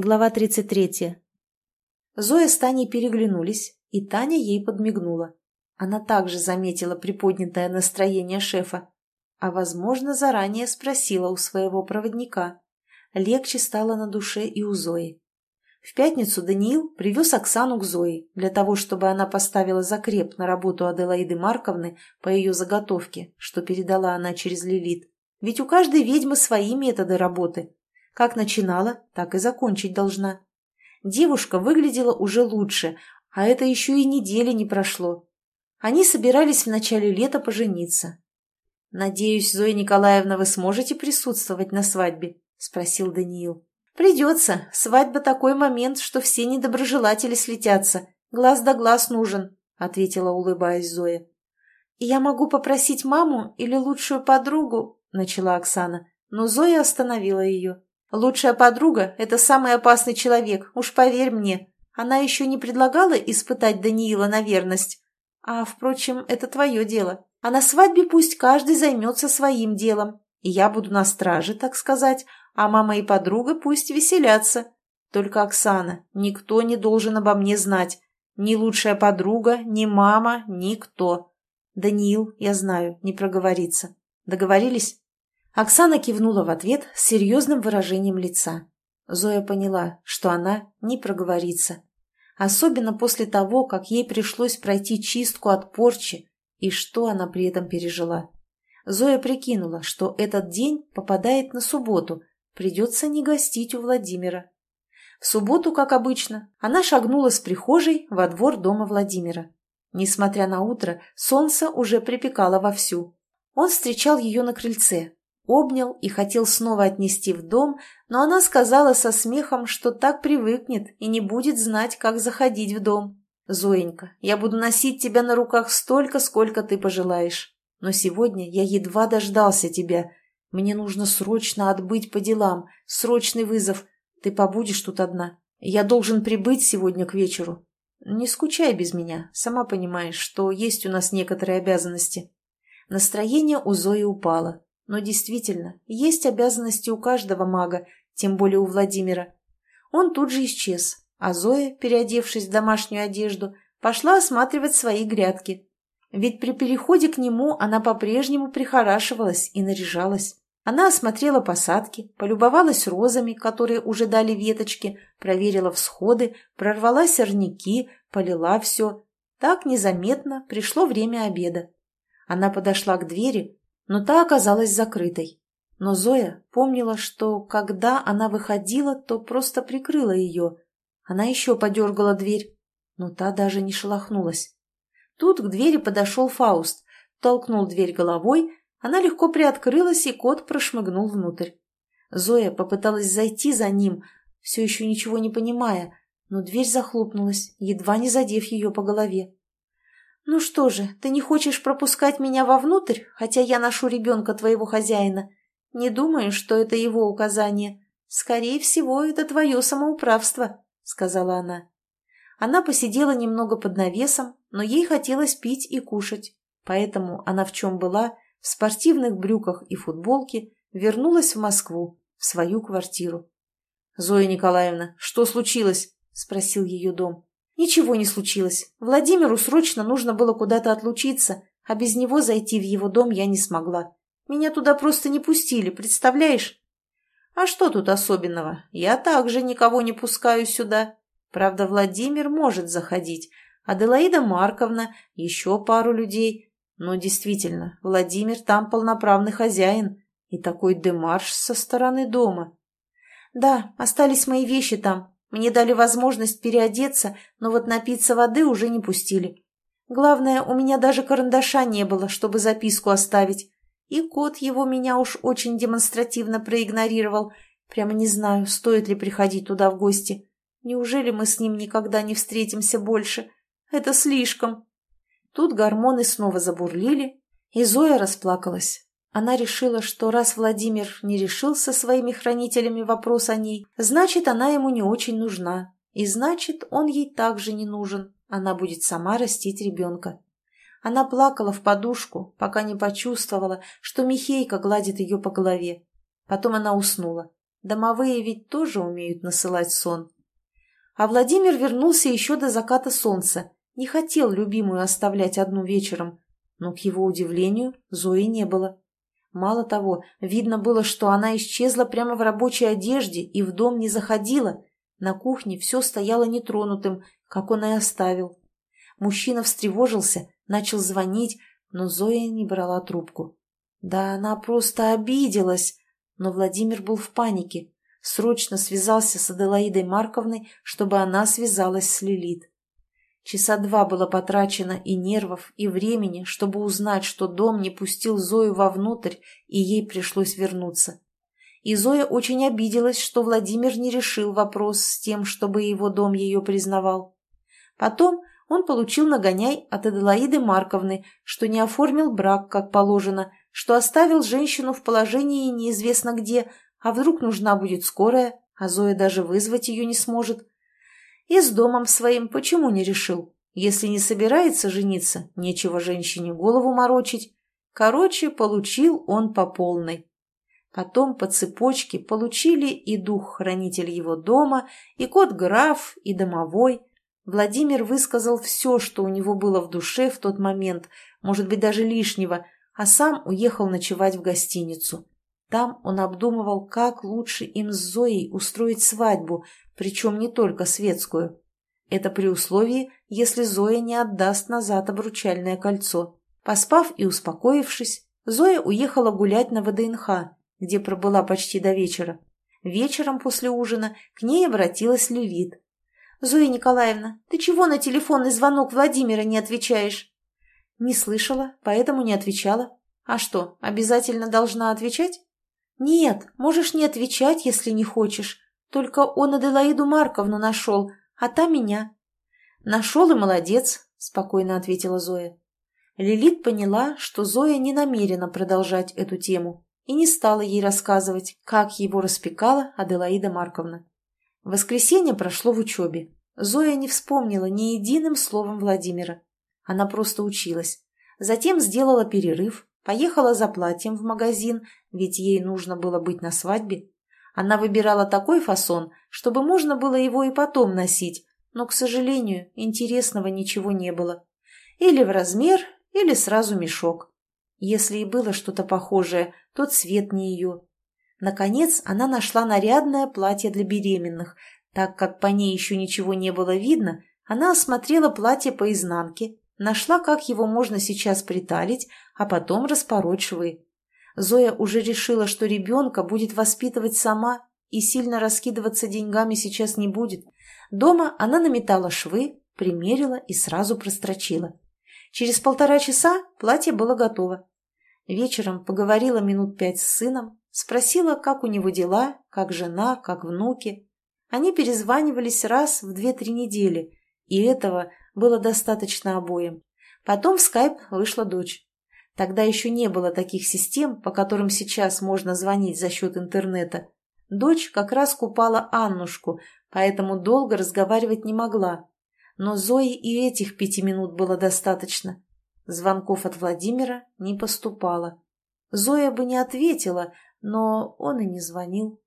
Глава 33. Зоя с Таней переглянулись, и Таня ей подмигнула. Она также заметила приподнятое настроение шефа, а, возможно, заранее спросила у своего проводника. Легче стало на душе и у Зои. В пятницу Даниил привез Оксану к Зое для того, чтобы она поставила закреп на работу Аделаиды Марковны по ее заготовке, что передала она через Лилит. Ведь у каждой ведьмы свои методы работы – как начинала, так и закончить должна. Девушка выглядела уже лучше, а это еще и недели не прошло. Они собирались в начале лета пожениться. «Надеюсь, Зоя Николаевна, вы сможете присутствовать на свадьбе?» – спросил Даниил. «Придется. Свадьба такой момент, что все недоброжелатели слетятся. Глаз да глаз нужен», – ответила, улыбаясь Зоя. «Я могу попросить маму или лучшую подругу?» – начала Оксана, но Зоя остановила ее. Лучшая подруга – это самый опасный человек, уж поверь мне. Она еще не предлагала испытать Даниила на верность. А, впрочем, это твое дело. А на свадьбе пусть каждый займется своим делом. И я буду на страже, так сказать, а мама и подруга пусть веселятся. Только, Оксана, никто не должен обо мне знать. Ни лучшая подруга, ни мама, никто. Даниил, я знаю, не проговорится. Договорились? Оксана кивнула в ответ с серьезным выражением лица. Зоя поняла, что она не проговорится. Особенно после того, как ей пришлось пройти чистку от порчи, и что она при этом пережила. Зоя прикинула, что этот день попадает на субботу, придется не гостить у Владимира. В субботу, как обычно, она шагнула с прихожей во двор дома Владимира. Несмотря на утро, солнце уже припекало вовсю. Он встречал ее на крыльце, обнял и хотел снова отнести в дом, но она сказала со смехом, что так привыкнет и не будет знать, как заходить в дом. «Зоенька, я буду носить тебя на руках столько, сколько ты пожелаешь. Но сегодня я едва дождался тебя. Мне нужно срочно отбыть по делам, срочный вызов. Ты побудешь тут одна. Я должен прибыть сегодня к вечеру. Не скучай без меня, сама понимаешь, что есть у нас некоторые обязанности». Настроение у Зои упало. Но действительно, есть обязанности у каждого мага, тем более у Владимира. Он тут же исчез, а Зоя, переодевшись в домашнюю одежду, пошла осматривать свои грядки. Ведь при переходе к нему она по-прежнему прихорашивалась и наряжалась. Она осмотрела посадки, полюбовалась розами, которые уже дали веточки, проверила всходы, прорвала сорняки, полила все. Так незаметно пришло время обеда. Она подошла к двери, но та оказалась закрытой. Но Зоя помнила, что когда она выходила, то просто прикрыла ее. Она еще подергала дверь, но та даже не шелохнулась. Тут к двери подошел Фауст, толкнул дверь головой, она легко приоткрылась, и кот прошмыгнул внутрь. Зоя попыталась зайти за ним, все еще ничего не понимая, но дверь захлопнулась, едва не задев ее по голове. «Ну что же, ты не хочешь пропускать меня вовнутрь, хотя я ношу ребенка твоего хозяина? Не думаю, что это его указание. Скорее всего, это твое самоуправство», — сказала она. Она посидела немного под навесом, но ей хотелось пить и кушать, поэтому она в чем была, в спортивных брюках и футболке, вернулась в Москву, в свою квартиру. «Зоя Николаевна, что случилось?» — спросил ее дом. Ничего не случилось. Владимиру срочно нужно было куда-то отлучиться, а без него зайти в его дом я не смогла. Меня туда просто не пустили, представляешь? А что тут особенного? Я также никого не пускаю сюда. Правда, Владимир может заходить, Аделаида Марковна, еще пару людей. Но действительно, Владимир там полноправный хозяин и такой демарш со стороны дома. Да, остались мои вещи там, мне дали возможность переодеться, но вот напиться воды уже не пустили. Главное, у меня даже карандаша не было, чтобы записку оставить. И кот его меня уж очень демонстративно проигнорировал. Прямо не знаю, стоит ли приходить туда в гости. Неужели мы с ним никогда не встретимся больше? Это слишком. Тут гормоны снова забурлили, и Зоя расплакалась. Она решила, что раз Владимир не решил со своими хранителями вопрос о ней, значит, она ему не очень нужна. И значит, он ей также не нужен. Она будет сама растить ребенка. Она плакала в подушку, пока не почувствовала, что Михейка гладит ее по голове. Потом она уснула. Домовые ведь тоже умеют насылать сон. А Владимир вернулся еще до заката солнца, не хотел любимую оставлять одну вечером, но, к его удивлению, Зои не было. Мало того, видно было, что она исчезла прямо в рабочей одежде и в дом не заходила. На кухне все стояло нетронутым, как он и оставил. Мужчина встревожился, начал звонить, но Зоя не брала трубку. Да она просто обиделась. Но Владимир был в панике. Срочно связался с Аделаидой Марковной, чтобы она связалась с Лилит. Часа два было потрачено и нервов, и времени, чтобы узнать, что дом не пустил Зою вовнутрь, и ей пришлось вернуться. И Зоя очень обиделась, что Владимир не решил вопрос с тем, чтобы его дом ее признавал. Потом он получил нагоняй от Аделаиды Марковны, что не оформил брак, как положено, что оставил женщину в положении неизвестно где, а вдруг нужна будет скорая, а Зоя даже вызвать ее не сможет. И с домом своим почему не решил? Если не собирается жениться, нечего женщине голову морочить. Короче, получил он по полной. Потом по цепочке получили и дух-хранитель его дома, и кот-граф, и домовой. Владимир высказал все, что у него было в душе в тот момент, может быть, даже лишнего – а сам уехал ночевать в гостиницу. Там он обдумывал, как лучше им с Зоей устроить свадьбу, причем не только светскую. Это при условии, если Зоя не отдаст назад обручальное кольцо. Поспав и успокоившись, Зоя уехала гулять на ВДНХ, где пробыла почти до вечера. Вечером после ужина к ней обратилась Лилит. «Зоя Николаевна, ты чего на телефонный звонок Владимира не отвечаешь?» «Не слышала, поэтому не отвечала. А что, обязательно должна отвечать?» «Нет, можешь не отвечать, если не хочешь. Только он Аделаиду Марковну нашел, а та меня». «Нашел и молодец», — спокойно ответила Зоя. Лилит поняла, что Зоя не намерена продолжать эту тему и не стала ей рассказывать, как его распекала Аделаида Марковна. Воскресенье прошло в учебе. Зоя не вспомнила ни единым словом Владимира. Она просто училась. Затем сделала перерыв, поехала за платьем в магазин, ведь ей нужно было быть на свадьбе. Она выбирала такой фасон, чтобы можно было его и потом носить, но, к сожалению, интересного ничего не было. Или в размер, или сразу мешок. Если и было что-то похожее, то цвет не ее. Наконец она нашла нарядное платье для беременных. Так как по ней еще ничего не было видно, она осмотрела платье по изнанке, Нашла, как его можно сейчас приталить, а потом распороть швы. Зоя уже решила, что ребенка будет воспитывать сама и сильно раскидываться деньгами сейчас не будет. Дома она наметала швы, примерила и сразу прострочила. Через полтора часа платье было готово. Вечером поговорила минут пять с сыном, спросила, как у него дела, как жена, как внуки. Они перезванивались раз в две-три недели, и этого было достаточно обоим. Потом в скайп вышла дочь. Тогда еще не было таких систем, по которым сейчас можно звонить за счет интернета. Дочь как раз купала Аннушку, поэтому долго разговаривать не могла. Но Зои и этих пяти минут было достаточно. Звонков от Владимира не поступало. Зоя бы не ответила, но он и не звонил.